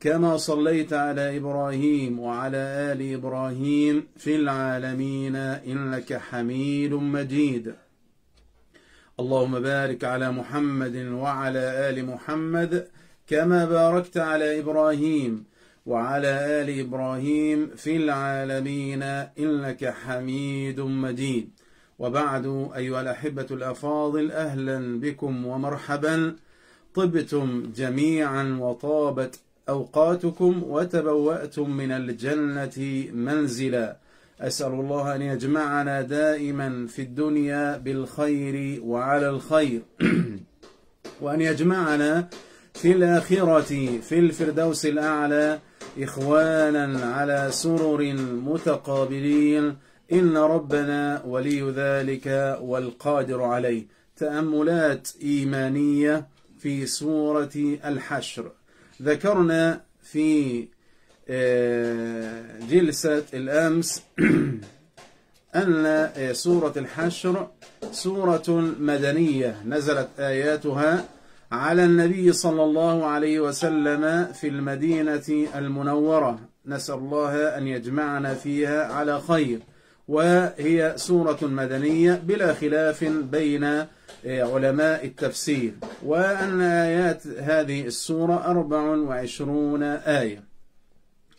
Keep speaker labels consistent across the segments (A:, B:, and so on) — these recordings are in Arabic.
A: كما صليت على إبراهيم وعلى آل إبراهيم في العالمين إنك حميد مجيد اللهم بارك على محمد وعلى آل محمد كما باركت على إبراهيم وعلى آل إبراهيم في العالمين إنك حميد مجيد وبعد أيها الأحبة الأفاضل أهلا بكم ومرحبا طبتم جميعا وطابت أوقاتكم وتبوأتم من الجنة منزلا أسأل الله أن يجمعنا دائما في الدنيا بالخير وعلى الخير وأن يجمعنا في الآخرة في الفردوس الأعلى إخوانا على سرر متقابلين إن ربنا ولي ذلك والقادر عليه تأملات إيمانية في سورة الحشر ذكرنا في آه، جلسة الأمس أن آه، سورة الحشر سورة مدنية نزلت آياتها على النبي صلى الله عليه وسلم في المدينة المنورة نسأل الله أن يجمعنا فيها على خير وهي سورة مدنية بلا خلاف بين آه، علماء التفسير وأن آيات هذه السورة 24 آية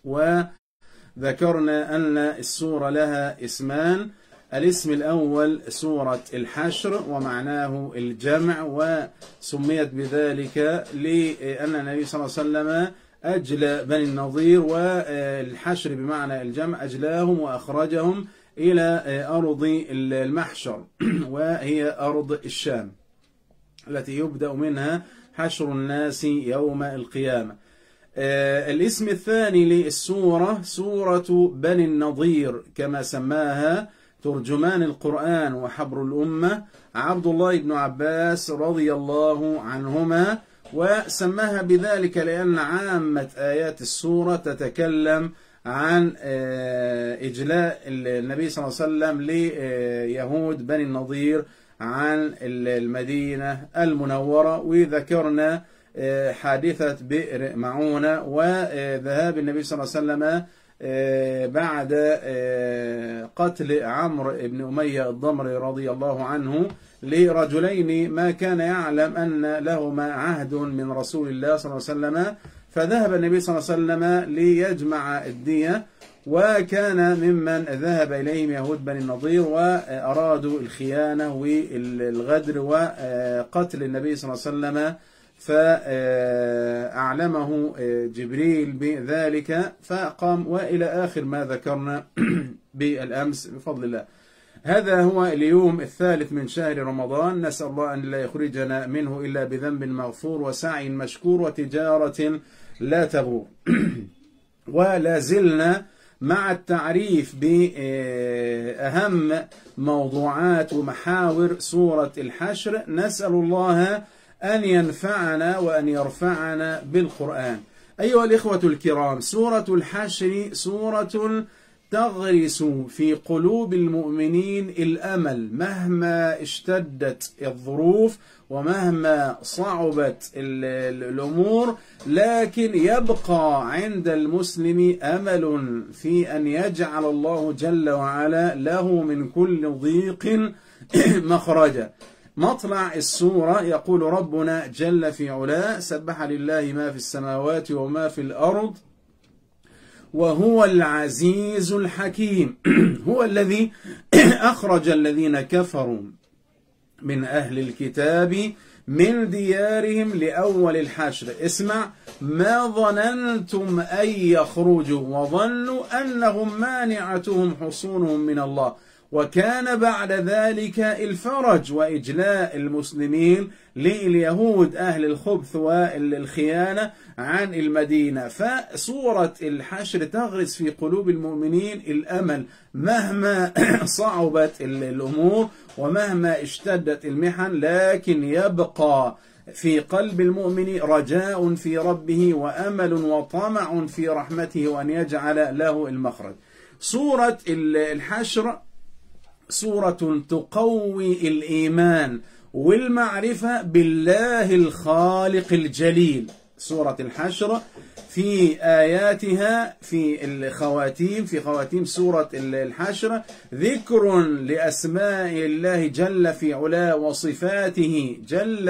A: وذكرنا أن السورة لها اسمان الاسم الأول سورة الحشر ومعناه الجمع وسميت بذلك لأن النبي صلى الله عليه وسلم أجلى بني النظير والحشر بمعنى الجمع أجلاهم وأخرجهم إلى آه، أرض المحشر وهي أرض الشام التي يبدأ منها حشر الناس يوم القيامة آه، الاسم الثاني للسورة سورة بني النضير كما سماها ترجمان القرآن وحبر الأمة عبد الله بن عباس رضي الله عنهما وسماها بذلك لأن عامة آيات السورة تتكلم عن آه، إجلاء النبي صلى الله عليه وسلم ليهود آه، بني النضير عن المدينة المنورة وذكرنا آه، حادثة بئر معونة وذهاب النبي صلى الله عليه وسلم بعد قتل عمرو بن أمية الضمري رضي الله عنه لرجلين ما كان يعلم أن لهما عهد من رسول الله صلى الله عليه وسلم فذهب النبي صلى الله عليه وسلم ليجمع الدية وكان ممن ذهب إليهم يهود بني النضير وأرادوا الخيانة والغدر وقتل النبي صلى الله عليه وسلم فأعلمه جبريل بذلك فقام وإلى آخر ما ذكرنا بالأمس بفضل الله هذا هو اليوم الثالث من شهر رمضان نسأل الله أن لا يخرجنا منه إلا بذنب مغفور وسعي مشكور وتجارة لا تبور ولا زلنا مع التعريف بأهم موضوعات ومحاور سورة الحشر نسأل الله أن ينفعنا وأن يرفعنا بالقرآن أيها الإخوة الكرام سورة الحشر سورة تغرس في قلوب المؤمنين الأمل مهما اشتدت الظروف ومهما صعبت الأمور لكن يبقى عند المسلم أمل في أن يجعل الله جل وعلا له من كل ضيق مخرجا مطلع السورة يقول ربنا جل في علاه سبح لله ما في السماوات وما في الأرض وهو العزيز الحكيم هو الذي أخرج الذين كفروا من أهل الكتاب من ديارهم لأول الحشر اسمع ما ظننتم أن يخرجوا وظنوا أنهم مانعتهم حصونهم من الله وكان بعد ذلك الفرج وإجلاء المسلمين لليهود أهل الخبث والخيانة عن المدينة فصورة الحشر تغرس في قلوب المؤمنين الأمل مهما صعبت الأمور ومهما اشتدت المحن لكن يبقى في قلب المؤمن رجاء في ربه وأمل وطمع في رحمته وأن يجعل له المخرج صورة الحشر سورة تقوي الإيمان والمعرفة بالله الخالق الجليل سورة الحشر في آياتها في الخواتيم في خواتيم سورة الحشر ذكر لأسماء الله جل في علا وصفاته جل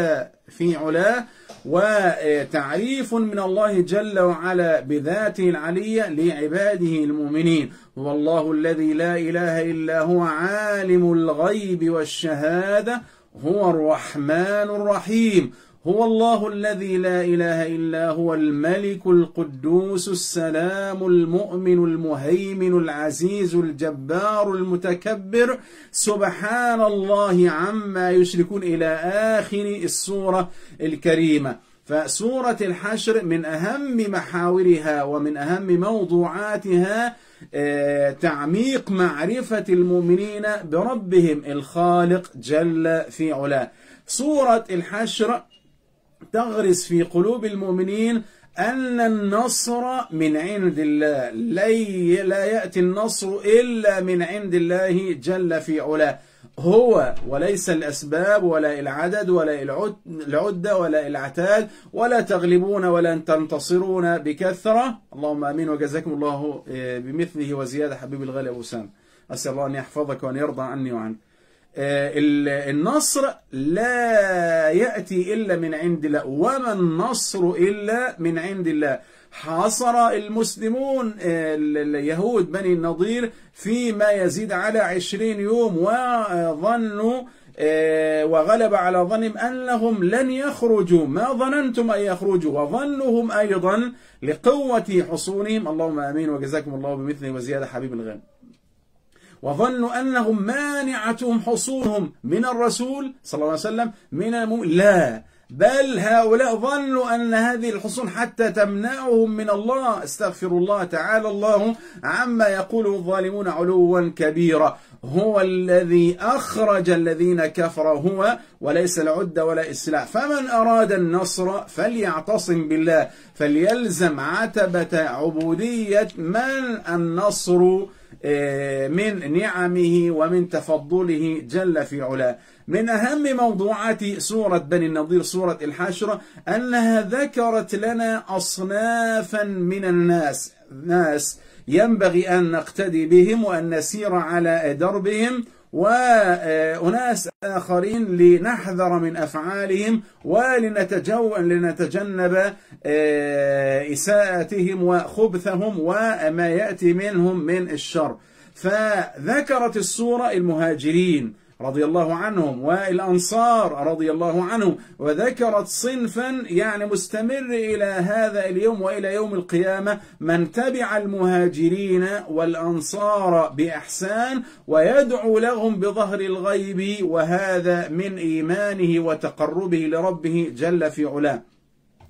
A: في علا وتعريف من الله جل وعلا بذاته العلية لعباده المؤمنين هو الله الذي لا إله إلا هو عالم الغيب والشهادة هو الرحمن الرحيم هو الله الذي لا إله إلا هو الملك القدوس السلام المؤمن المهيمن العزيز الجبار المتكبر سبحان الله عما يشركون إلى آخر السورة الكريمة فسورة الحشر من أهم محاورها ومن أهم موضوعاتها آه، تعميق معرفة المؤمنين بربهم الخالق جل في علاه صورة الحشر تغرس في قلوب المؤمنين أن النصر من عند الله لا يأتي النصر إلا من عند الله جل في علاه هو وليس الأسباب ولا العدد ولا العدة ولا العتاد ولا تغلبون ولا تنتصرون بكثرة اللهم أمين وجزاكم الله آه، بمثله وزيادة حبيب الغالي أبو سام أسأل الله أن يحفظك وأن يرضى عني وعنك آه، النصر لا يأتي إلا من عند الله وما النصر إلا من عند الله حاصر المسلمون اليهود بني النضير فيما يزيد على عشرين يوم وظنوا آه، وغلب على ظنهم أنهم لن يخرجوا ما ظننتم أن يخرجوا وظنهم أيضا لقوة حصونهم اللهم أمين وجزاكم الله بمثله وزيادة حبيب الغن وظنوا أنهم مانعتهم حصونهم من الرسول صلى الله عليه وسلم من المؤمن لا بل هؤلاء ظنوا أن هذه الحصون حتى تمنعهم من الله استغفر الله تعالى الله عما يقوله الظالمون علوا كبيرا هو الذي أخرج الذين كفروا هو وليس العد ولا إسلاء فمن أراد النصر فليعتصم بالله فليلزم عتبة عبودية من النصر آه، من نعمه ومن تفضله جل في علاه من أهم موضوعات سورة بني النضير سورة الحشر أنها ذكرت لنا أصنافا من الناس ناس ينبغي أن نقتدي بهم وأن نسير على دربهم وأناس آخرين لنحذر من أفعالهم ولنتجنب آه، إساءتهم وخبثهم وما يأتي منهم من الشر فذكرت الصورة المهاجرين رضي الله عنهم والأنصار رضي الله عنهم وذكرت صنفا يعني مستمر إلى هذا اليوم وإلى يوم القيامة من تبع المهاجرين والأنصار بإحسان ويدعو لهم بظهر الغيب وهذا من إيمانه وتقربه لربه جل في علاه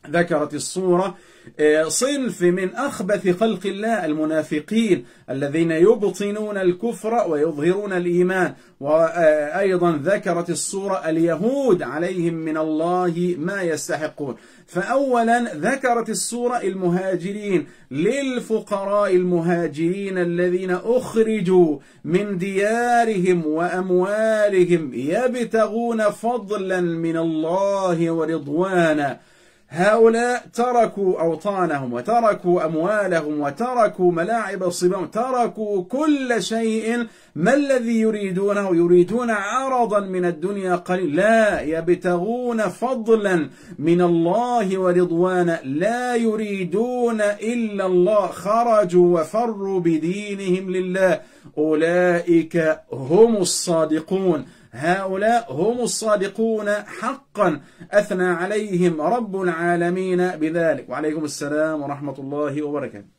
A: ذكرت الصورة آه، صنف من أخبث خلق الله المنافقين الذين يبطنون الكفر ويظهرون الإيمان وأيضا ذكرت الصورة اليهود عليهم من الله ما يستحقون فأولا ذكرت الصورة المهاجرين للفقراء المهاجرين الذين أخرجوا من ديارهم وأموالهم يبتغون فضلا من الله ورضوانا هؤلاء تركوا أوطانهم وتركوا أموالهم وتركوا ملاعب الصبام تركوا كل شيء ما الذي يريدونه يريدون عرضا من الدنيا قليل لا يبتغون فضلا من الله ورضوانا لا يريدون إلا الله خرجوا وفروا بدينهم لله أولئك هم الصادقون هؤلاء هم الصادقون حقا أثنى عليهم رب العالمين بذلك وعليكم السلام ورحمة الله وبركاته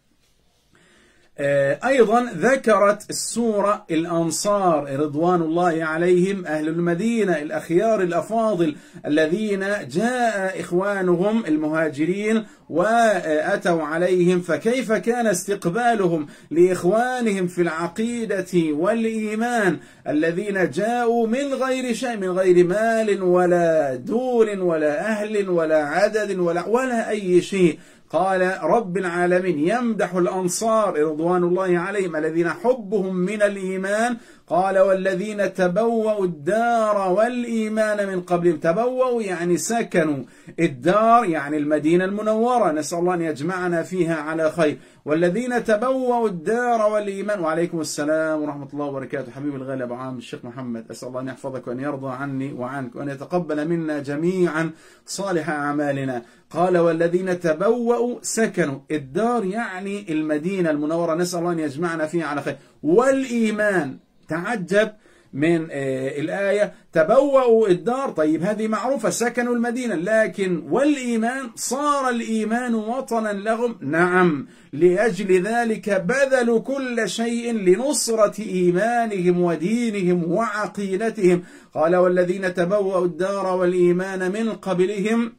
A: آه، أيضا ذكرت السورة الأنصار رضوان الله عليهم أهل المدينة الأخيار الأفاضل الذين جاء إخوانهم المهاجرين وأتوا عليهم فكيف كان استقبالهم لإخوانهم في العقيدة والإيمان الذين جاءوا من غير شيء من غير مال ولا دون ولا أهل ولا عدد ولا, ولا أي شيء قال رب العالمين يمدح الأنصار رضوان الله عليهم الذين حبهم من الإيمان قال والذين تبوأوا الدار والإيمان من قبلهم تبوأوا يعني سكنوا الدار يعني المدينة المنورة نسأل الله أن يجمعنا فيها على خير والذين تبوأوا الدار والإيمان وعليكم السلام ورحمة الله وبركاته حبيبي الغالي أبو عام الشيخ محمد أسأل الله أن يحفظك وأن يرضى عني وعنك وأن يتقبل منا جميعا صالح أعمالنا قال والذين تبوأوا سكنوا الدار يعني المدينة المنورة نسأل الله أن يجمعنا فيها على خير والإيمان تعجب من آه، الآية تبوأوا الدار طيب هذه معروفة سكنوا المدينة لكن والإيمان صار الإيمان وطنا لهم نعم لأجل ذلك بذلوا كل شيء لنصرة إيمانهم ودينهم وعقيدتهم قال والذين تبوأوا الدار والإيمان من قبلهم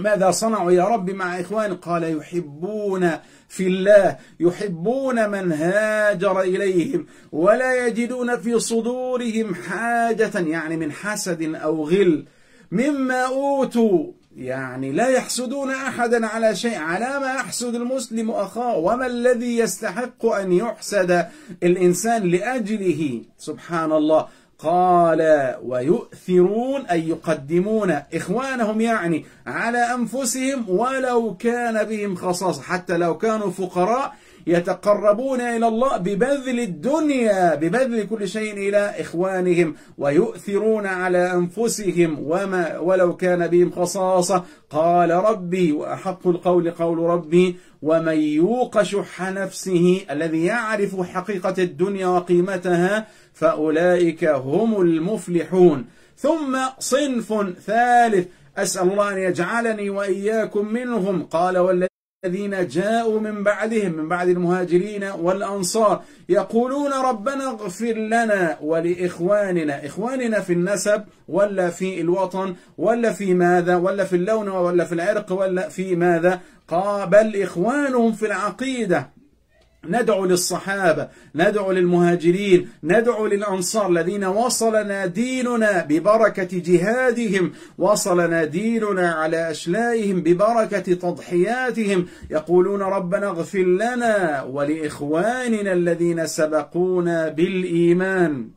A: ماذا صنعوا يا رب مع إخوان قال يحبون في الله يحبون من هاجر إليهم ولا يجدون في صدورهم حاجة يعني من حسد أو غل مما أوتوا يعني لا يحسدون أحدا على شيء على ما يحسد المسلم أخاه وما الذي يستحق أن يحسد الإنسان لأجله سبحان الله قال ويؤثرون أي يقدمون إخوانهم يعني على أنفسهم ولو كان بهم خصاصة حتى لو كانوا فقراء يتقربون إلى الله ببذل الدنيا ببذل كل شيء إلى إخوانهم ويؤثرون على أنفسهم وما ولو كان بهم خصاصة قال ربي وأحق القول قول ربي ومن يوق شح نفسه الذي يعرف حقيقة الدنيا وقيمتها فأولئك هم المفلحون ثم صنف ثالث أسأل الله أن يجعلني وإياكم منهم قال والذي الذين جاءوا من بعدهم من بعد المهاجرين والأنصار يقولون ربنا اغفر لنا ولإخواننا إخواننا في النسب ولا في الوطن ولا في ماذا ولا في اللون ولا في العرق ولا في ماذا بل إخوانهم في العقيدة ندعو للصحابة ندعو للمهاجرين ندعو للأنصار الذين وصلنا ديننا ببركة جهادهم وصلنا ديننا على أشلائهم ببركة تضحياتهم يقولون ربنا اغفر لنا ولإخواننا الذين سبقونا بالإيمان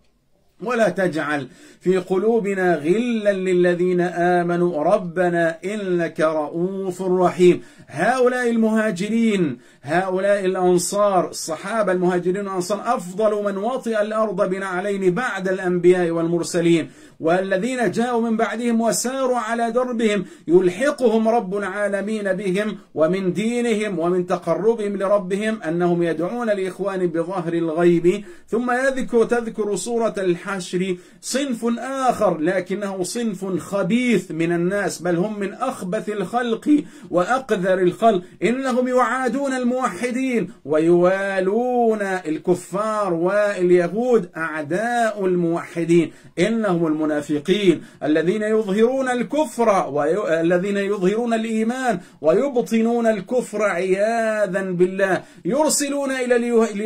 A: ولا تجعل في قلوبنا غلا للذين آمنوا ربنا إنك رؤوف رحيم هؤلاء المهاجرين هؤلاء الأنصار الصحابة المهاجرين الأنصار أفضل من وطئ الأرض بنعلين بعد الأنبياء والمرسلين والذين جاءوا من بعدهم وساروا على دربهم يلحقهم رب العالمين بهم ومن دينهم ومن تقربهم لربهم أنهم يدعون لإخوان بظهر الغيب ثم يذكر تذكر صورة الحشر صنف آخر لكنه صنف خبيث من الناس بل هم من أخبث الخلق وأقذر الخلق إنهم يعادون الموحدين ويوالون الكفار واليهود أعداء الموحدين إنهم المنافقين المنافقين الذين يظهرون الكفر والذين يظهرون الإيمان ويبطنون الكفر عياذا بالله يرسلون إلى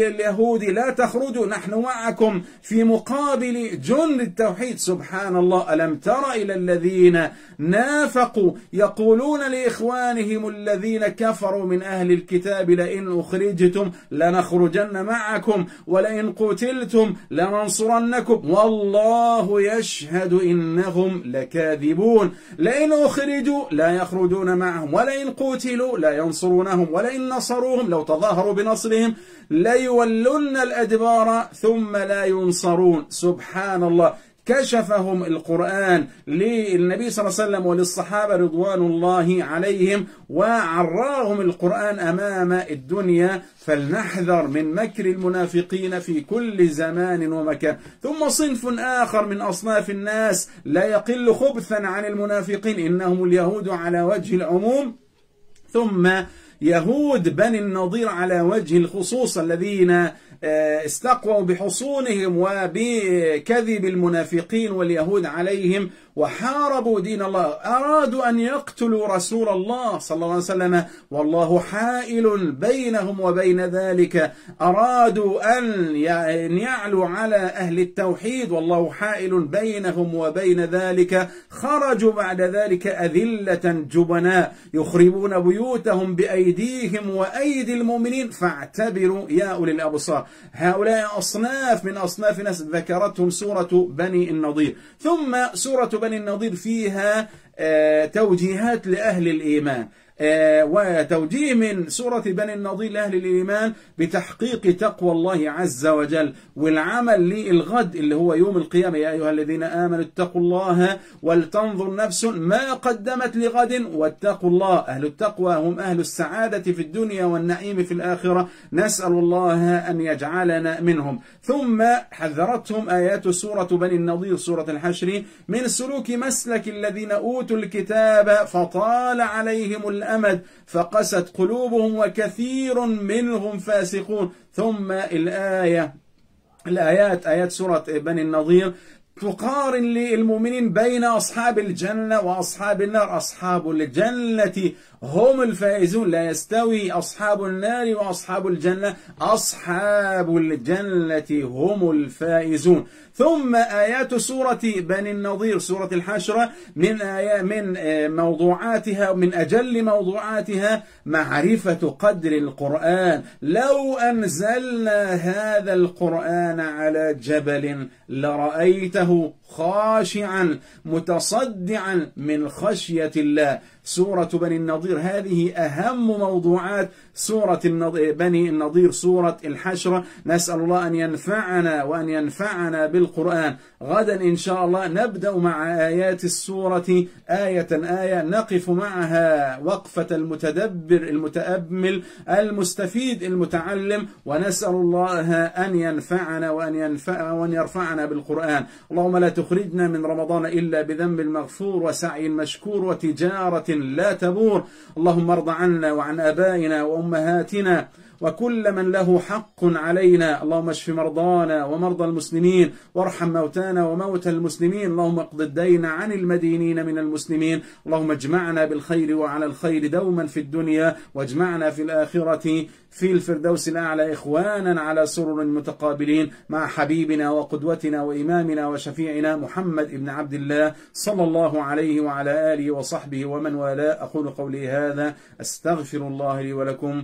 A: اليهود لا تخرجوا نحن معكم في مقابل جند التوحيد سبحان الله ألم تر إلى الذين نافقوا يقولون لإخوانهم الذين كفروا من أهل الكتاب لئن أخرجتم لنخرجن معكم ولئن قتلتم لننصرنكم والله يشهد أشهد إنهم لكاذبون لئن أخرجوا لا يخرجون معهم ولئن قتلوا لا ينصرونهم ولئن نصروهم لو تظاهروا بنصرهم ليولن الأدبار ثم لا ينصرون سبحان الله كشفهم القرآن للنبي صلى الله عليه وسلم وللصحابة رضوان الله عليهم وعراهم القرآن أمام الدنيا فلنحذر من مكر المنافقين في كل زمان ومكان ثم صنف آخر من أصناف الناس لا يقل خبثا عن المنافقين إنهم اليهود على وجه العموم ثم يهود بني النضير على وجه الخصوص الذين آه، استقووا بحصونهم وبكذب المنافقين واليهود عليهم وحاربوا دين الله أرادوا أن يقتلوا رسول الله صلى الله عليه وسلم والله حائل بينهم وبين ذلك أرادوا أن يعلوا على أهل التوحيد والله حائل بينهم وبين ذلك خرجوا بعد ذلك أذلة جبناء يخربون بيوتهم بأيديهم وأيدي المؤمنين فاعتبروا يا أولي الأبصار هؤلاء أصناف من أصناف ناس ذكرتهم سورة بني النضير ثم سورة بني بني النضير فيها آه، توجيهات لأهل الإيمان آه، وتوجيه من سورة بني النضير لأهل الإيمان بتحقيق تقوى الله عز وجل والعمل للغد اللي هو يوم القيامة يا أيها الذين آمنوا اتقوا الله ولتنظر نفس ما قدمت لغد واتقوا الله أهل التقوى هم أهل السعادة في الدنيا والنعيم في الآخرة نسأل الله أن يجعلنا منهم ثم حذرتهم آيات سورة بني النضير سورة الحشر من سلوك مسلك الذين أوتوا الكتاب فطال عليهم الأمر الأمد فقست قلوبهم وكثير منهم فاسقون ثم الآية الآيات آيات سورة بني النظير تقارن للمؤمنين بين أصحاب الجنة وأصحاب النار أصحاب الجنة هم الفائزون لا يستوي أصحاب النار وأصحاب الجنة أصحاب الجنة هم الفائزون ثم آيات سورة بني النظير سورة الحشرة من آيات من آه، موضوعاتها من أجل موضوعاتها معرفة قدر القرآن لو أنزلنا هذا القرآن على جبل لرأيته vous خاشعا متصدعا من خشية الله سورة بني النضير هذه أهم موضوعات سورة بني النضير سورة الحشرة نسأل الله أن ينفعنا وأن ينفعنا بالقرآن غدا إن شاء الله نبدأ مع آيات السورة آية آية نقف معها وقفة المتدبر المتأمل المستفيد المتعلم ونسأل الله أن ينفعنا وأن, ينفع وأن يرفعنا بالقرآن اللهم لا تخرجنا من رمضان إلا بذنب المغفور وسعي مشكور وتجارة لا تبور اللهم ارض عنا وعن أبائنا وأمهاتنا وكل من له حق علينا اللهم اشف مرضانا ومرضى المسلمين وارحم موتانا وموتى المسلمين اللهم اقض الدين عن المدينين من المسلمين اللهم اجمعنا بالخير وعلى الخير دوما في الدنيا واجمعنا في الآخرة في الفردوس الأعلى إخوانا على سرر متقابلين مع حبيبنا وقدوتنا وإمامنا وشفيعنا محمد ابن عبد الله صلى الله عليه وعلى آله وصحبه ومن والاه أقول قولي هذا أستغفر الله لي ولكم